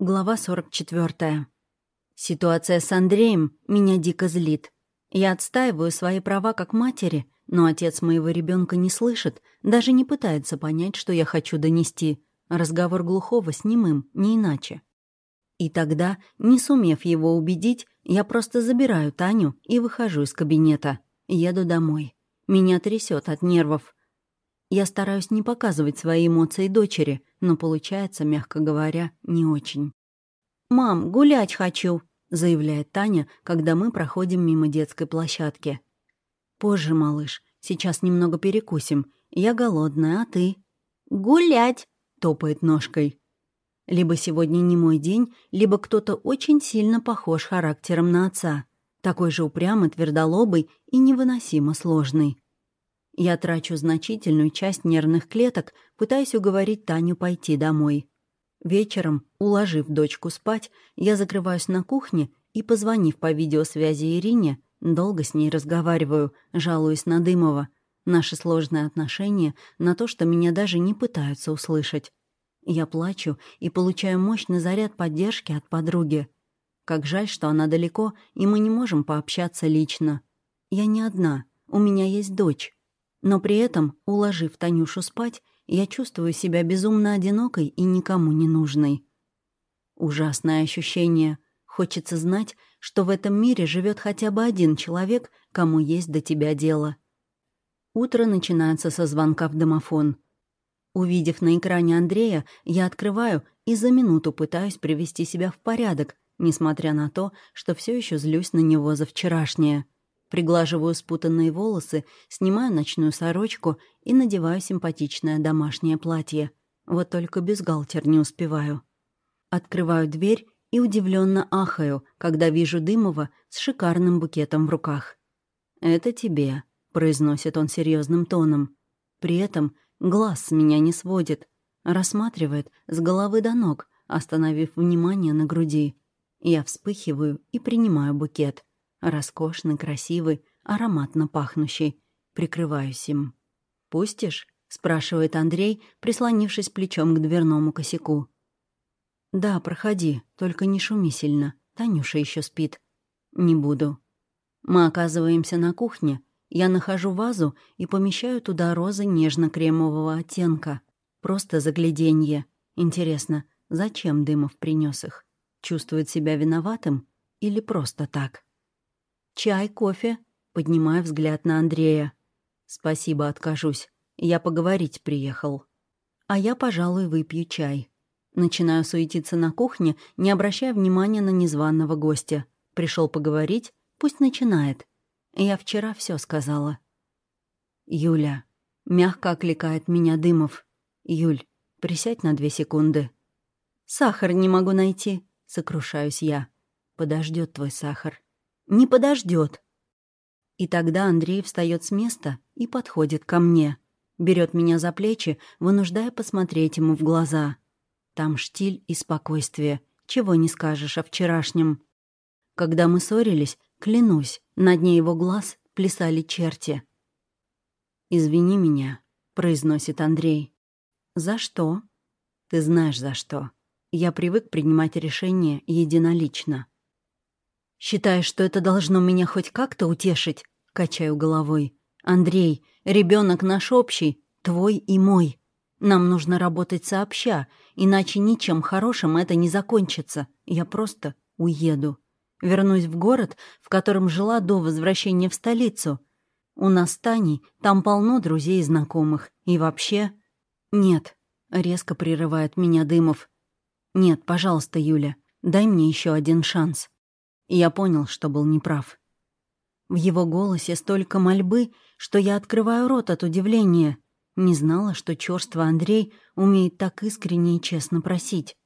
Глава 44. Ситуация с Андреем меня дико злит. Я отстаиваю свои права как матери, но отец моего ребенка не слышит, даже не пытается понять, что я хочу донести. Разговор глухого с немым, не иначе. И тогда, не сумев его убедить, я просто забираю Таню и выхожу из кабинета. Еду домой. Меня трясет от нервов. Я стараюсь не показывать свои эмоции дочери, но получается, мягко говоря, не очень. «Мам, гулять хочу», — заявляет Таня, когда мы проходим мимо детской площадки. «Позже, малыш, сейчас немного перекусим. Я голодная, а ты?» «Гулять», — топает ножкой. Либо сегодня не мой день, либо кто-то очень сильно похож характером на отца. Такой же упрямый, твердолобый и невыносимо сложный. Я трачу значительную часть нервных клеток, пытаясь уговорить Таню пойти домой. Вечером, уложив дочку спать, я закрываюсь на кухне и, позвонив по видеосвязи Ирине, долго с ней разговариваю, жалуясь на Дымова, наши сложные отношения, на то, что меня даже не пытаются услышать. Я плачу и получаю мощный заряд поддержки от подруги. Как жаль, что она далеко, и мы не можем пообщаться лично. Я не одна, у меня есть дочь. Но при этом, уложив Танюшу спать, я чувствую себя безумно одинокой и никому не нужной. Ужасное ощущение. Хочется знать, что в этом мире живет хотя бы один человек, кому есть до тебя дело. Утро начинается со звонка в домофон. Увидев на экране Андрея, я открываю и за минуту пытаюсь привести себя в порядок, несмотря на то, что все еще злюсь на него за вчерашнее. Приглаживаю спутанные волосы, снимаю ночную сорочку и надеваю симпатичное домашнее платье. Вот только бюстгальтер не успеваю. Открываю дверь и удивленно ахаю, когда вижу Дымова с шикарным букетом в руках. «Это тебе», — произносит он серьезным тоном. При этом глаз с меня не сводит, рассматривает с головы до ног, остановив внимание на груди. Я вспыхиваю и принимаю букет. Роскошный, красивый, ароматно пахнущий. Прикрываюсь им. «Пустишь?» — спрашивает Андрей, прислонившись плечом к дверному косяку. «Да, проходи, только не шуми сильно. Танюша еще спит». «Не буду». Мы оказываемся на кухне. Я нахожу вазу и помещаю туда розы нежно-кремового оттенка. Просто загляденье. Интересно, зачем Дымов принес их? Чувствует себя виноватым или просто так? «Чай, кофе?» — поднимая взгляд на Андрея. «Спасибо, откажусь. Я поговорить приехал». «А я, пожалуй, выпью чай». Начинаю суетиться на кухне, не обращая внимания на незваного гостя. Пришел поговорить, пусть начинает. Я вчера все сказала. «Юля», — мягко окликает меня Дымов. «Юль, присядь на две секунды». «Сахар не могу найти», — сокрушаюсь я. Подождет твой сахар. Не подождет. И тогда Андрей встает с места и подходит ко мне. Берет меня за плечи, вынуждая посмотреть ему в глаза. Там штиль и спокойствие. Чего не скажешь о вчерашнем. Когда мы ссорились, клянусь, на дне его глаз плясали черти. «Извини меня», — произносит Андрей. «За что?» «Ты знаешь, за что. Я привык принимать решения единолично». Считаешь, что это должно меня хоть как-то утешить?» Качаю головой. «Андрей, ребенок наш общий, твой и мой. Нам нужно работать сообща, иначе ничем хорошим это не закончится. Я просто уеду. Вернусь в город, в котором жила до возвращения в столицу. У нас с Таней там полно друзей и знакомых. И вообще...» «Нет», — резко прерывает меня Дымов. «Нет, пожалуйста, Юля, дай мне еще один шанс». Я понял, что был неправ. В его голосе столько мольбы, что я открываю рот от удивления. Не знала, что чёрство Андрей умеет так искренне и честно просить.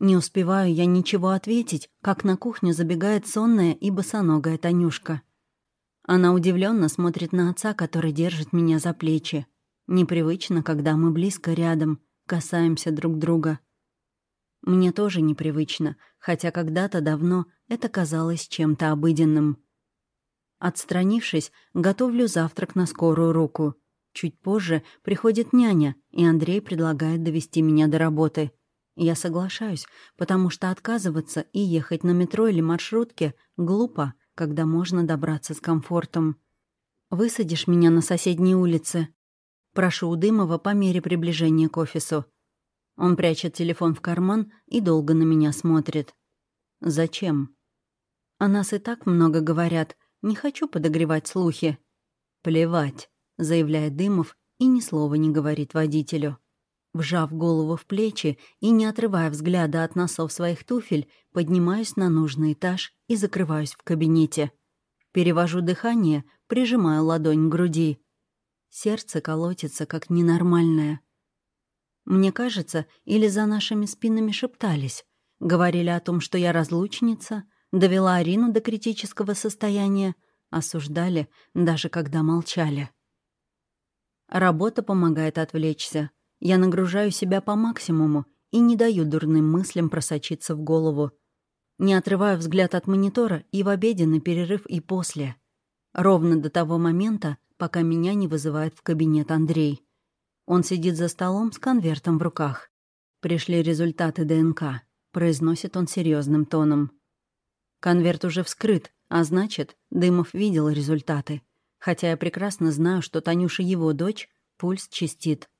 Не успеваю я ничего ответить, как на кухню забегает сонная и босоногая Танюшка. Она удивленно смотрит на отца, который держит меня за плечи. Непривычно, когда мы близко рядом, касаемся друг друга. Мне тоже непривычно, хотя когда-то давно это казалось чем-то обыденным. Отстранившись, готовлю завтрак на скорую руку. Чуть позже приходит няня, и Андрей предлагает довести меня до работы. Я соглашаюсь, потому что отказываться и ехать на метро или маршрутке глупо, когда можно добраться с комфортом. «Высадишь меня на соседней улице?» Прошу у Дымова по мере приближения к офису. Он прячет телефон в карман и долго на меня смотрит. «Зачем?» «О нас и так много говорят. Не хочу подогревать слухи». «Плевать», — заявляет Дымов и ни слова не говорит водителю. Вжав голову в плечи и не отрывая взгляда от носов своих туфель, поднимаюсь на нужный этаж и закрываюсь в кабинете. Перевожу дыхание, прижимаю ладонь к груди. Сердце колотится, как ненормальное. Мне кажется, или за нашими спинами шептались. Говорили о том, что я разлучница, довела Арину до критического состояния, осуждали, даже когда молчали. Работа помогает отвлечься. Я нагружаю себя по максимуму и не даю дурным мыслям просочиться в голову. Не отрываю взгляд от монитора и в обеденный перерыв, и после. Ровно до того момента, пока меня не вызывает в кабинет Андрей. Он сидит за столом с конвертом в руках. «Пришли результаты ДНК», — произносит он серьезным тоном. Конверт уже вскрыт, а значит, Дымов видел результаты. Хотя я прекрасно знаю, что Танюша его дочь, пульс чистит.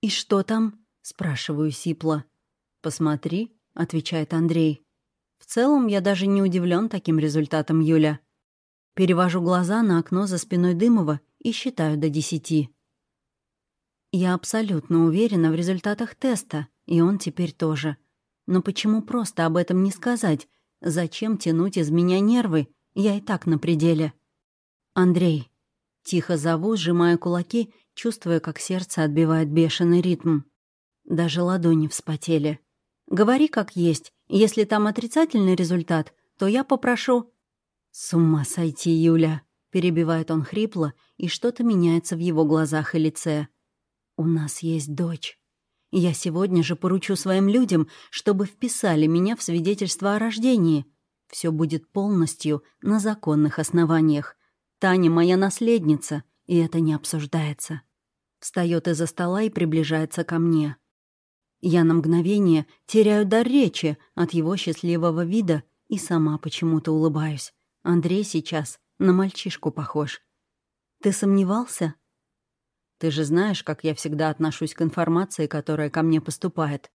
«И что там?» — спрашиваю сипло. «Посмотри», — отвечает Андрей. «В целом, я даже не удивлен таким результатом, Юля». Перевожу глаза на окно за спиной Дымова и считаю до десяти. Я абсолютно уверена в результатах теста, и он теперь тоже. Но почему просто об этом не сказать? Зачем тянуть из меня нервы? Я и так на пределе. Андрей. Тихо зову, сжимая кулаки чувствуя, как сердце отбивает бешеный ритм. Даже ладони вспотели. «Говори как есть. Если там отрицательный результат, то я попрошу...» «С ума сойти, Юля!» — перебивает он хрипло, и что-то меняется в его глазах и лице. «У нас есть дочь. Я сегодня же поручу своим людям, чтобы вписали меня в свидетельство о рождении. Все будет полностью на законных основаниях. Таня моя наследница, и это не обсуждается. Встает из-за стола и приближается ко мне. Я на мгновение теряю дар речи от его счастливого вида и сама почему-то улыбаюсь. Андрей сейчас на мальчишку похож. Ты сомневался? Ты же знаешь, как я всегда отношусь к информации, которая ко мне поступает.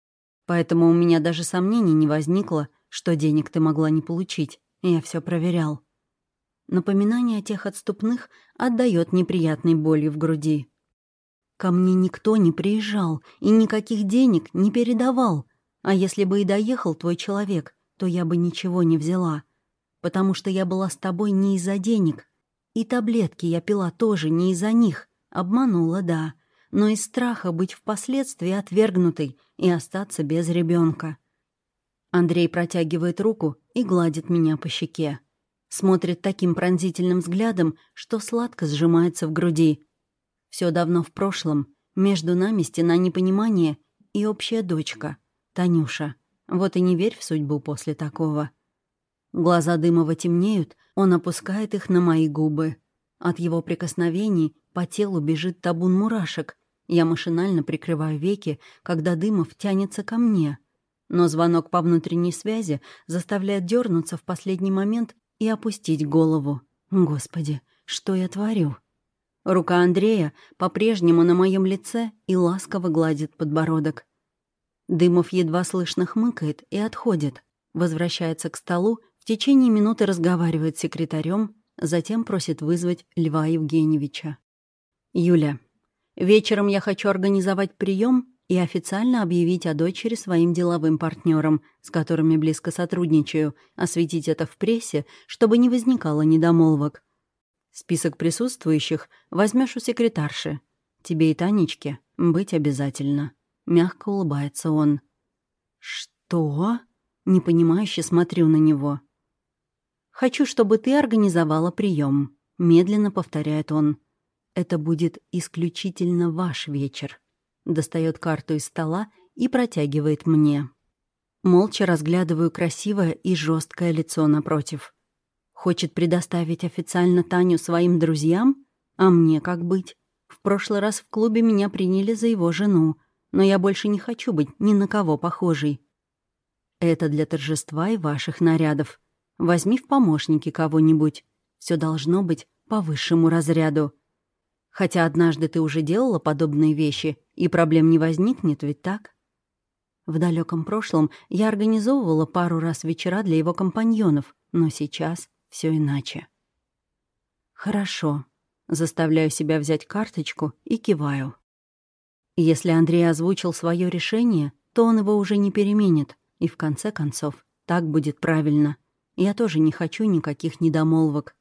Поэтому у меня даже сомнений не возникло, что денег ты могла не получить. Я все проверял. Напоминание о тех отступных отдает неприятной болью в груди. Ко мне никто не приезжал и никаких денег не передавал. А если бы и доехал твой человек, то я бы ничего не взяла. Потому что я была с тобой не из-за денег. И таблетки я пила тоже не из-за них. Обманула, да. Но из страха быть впоследствии отвергнутой и остаться без ребенка. Андрей протягивает руку и гладит меня по щеке. Смотрит таким пронзительным взглядом, что сладко сжимается в груди. Все давно в прошлом. Между нами стена непонимания и общая дочка, Танюша. Вот и не верь в судьбу после такого. Глаза Дымова темнеют, он опускает их на мои губы. От его прикосновений по телу бежит табун мурашек. Я машинально прикрываю веки, когда Дымов тянется ко мне. Но звонок по внутренней связи заставляет дернуться в последний момент и опустить голову. Господи, что я творю? Рука Андрея по-прежнему на моем лице и ласково гладит подбородок. Дымов едва слышно хмыкает и отходит. Возвращается к столу, в течение минуты разговаривает с секретарем, затем просит вызвать Льва Евгеньевича. «Юля, вечером я хочу организовать прием и официально объявить о дочери своим деловым партнерам, с которыми близко сотрудничаю, осветить это в прессе, чтобы не возникало недомолвок. Список присутствующих возьмешь у секретарши. Тебе и Танечке быть обязательно. Мягко улыбается он. «Что?» Непонимающе смотрю на него. «Хочу, чтобы ты организовала прием», — медленно повторяет он. «Это будет исключительно ваш вечер» достает карту из стола и протягивает мне. Молча разглядываю красивое и жесткое лицо напротив. Хочет предоставить официально Таню своим друзьям? А мне как быть? В прошлый раз в клубе меня приняли за его жену. но я больше не хочу быть ни на кого похожей. Это для торжества и ваших нарядов. Возьми в помощники кого-нибудь. Все должно быть по высшему разряду. Хотя однажды ты уже делала подобные вещи, и проблем не возникнет, ведь так? В далеком прошлом я организовывала пару раз вечера для его компаньонов, но сейчас все иначе. Хорошо. Заставляю себя взять карточку и киваю. Если Андрей озвучил свое решение, то он его уже не переменит, и в конце концов так будет правильно. Я тоже не хочу никаких недомолвок.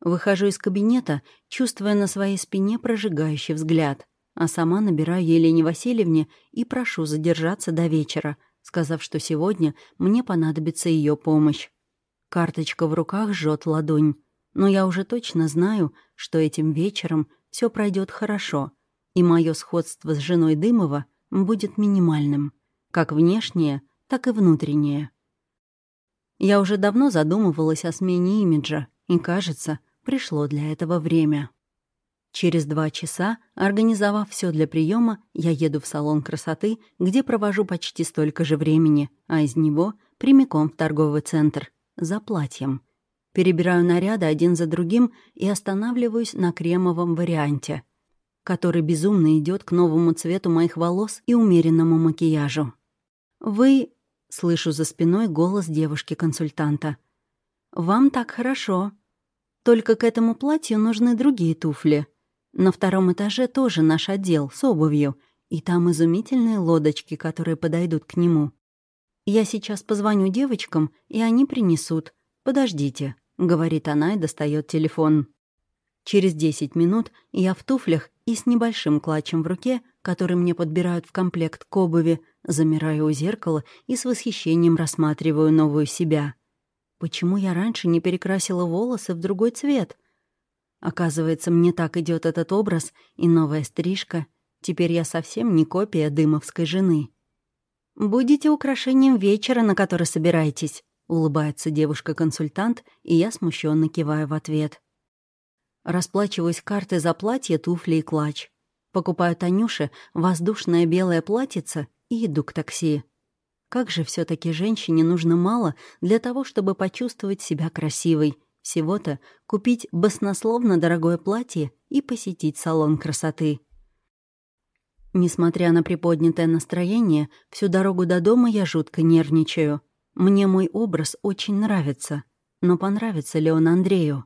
Выхожу из кабинета, чувствуя на своей спине прожигающий взгляд, а сама набираю Елене Васильевне и прошу задержаться до вечера, сказав, что сегодня мне понадобится ее помощь. Карточка в руках жжет ладонь, но я уже точно знаю, что этим вечером все пройдет хорошо, и мое сходство с женой Дымова будет минимальным, как внешнее, так и внутреннее. Я уже давно задумывалась о смене имиджа, и, кажется, пришло для этого время. Через два часа, организовав все для приема, я еду в салон красоты, где провожу почти столько же времени, а из него прямиком в торговый центр, за платьем. Перебираю наряды один за другим и останавливаюсь на кремовом варианте, который безумно идет к новому цвету моих волос и умеренному макияжу. «Вы...» — слышу за спиной голос девушки-консультанта. «Вам так хорошо», только к этому платью нужны другие туфли. На втором этаже тоже наш отдел с обувью, и там изумительные лодочки, которые подойдут к нему. Я сейчас позвоню девочкам, и они принесут. Подождите, говорит она и достает телефон. Через десять минут я в туфлях и с небольшим клатчем в руке, который мне подбирают в комплект к обуви, замираю у зеркала и с восхищением рассматриваю новую себя. Почему я раньше не перекрасила волосы в другой цвет? Оказывается, мне так идет этот образ и новая стрижка. Теперь я совсем не копия дымовской жены. «Будете украшением вечера, на который собираетесь», — улыбается девушка-консультант, и я смущенно киваю в ответ. Расплачиваюсь картой за платье, туфли и клатч. Покупаю Танюше воздушное белое платьице и иду к такси. Как же все таки женщине нужно мало для того, чтобы почувствовать себя красивой. Всего-то купить баснословно дорогое платье и посетить салон красоты. Несмотря на приподнятое настроение, всю дорогу до дома я жутко нервничаю. Мне мой образ очень нравится. Но понравится ли он Андрею?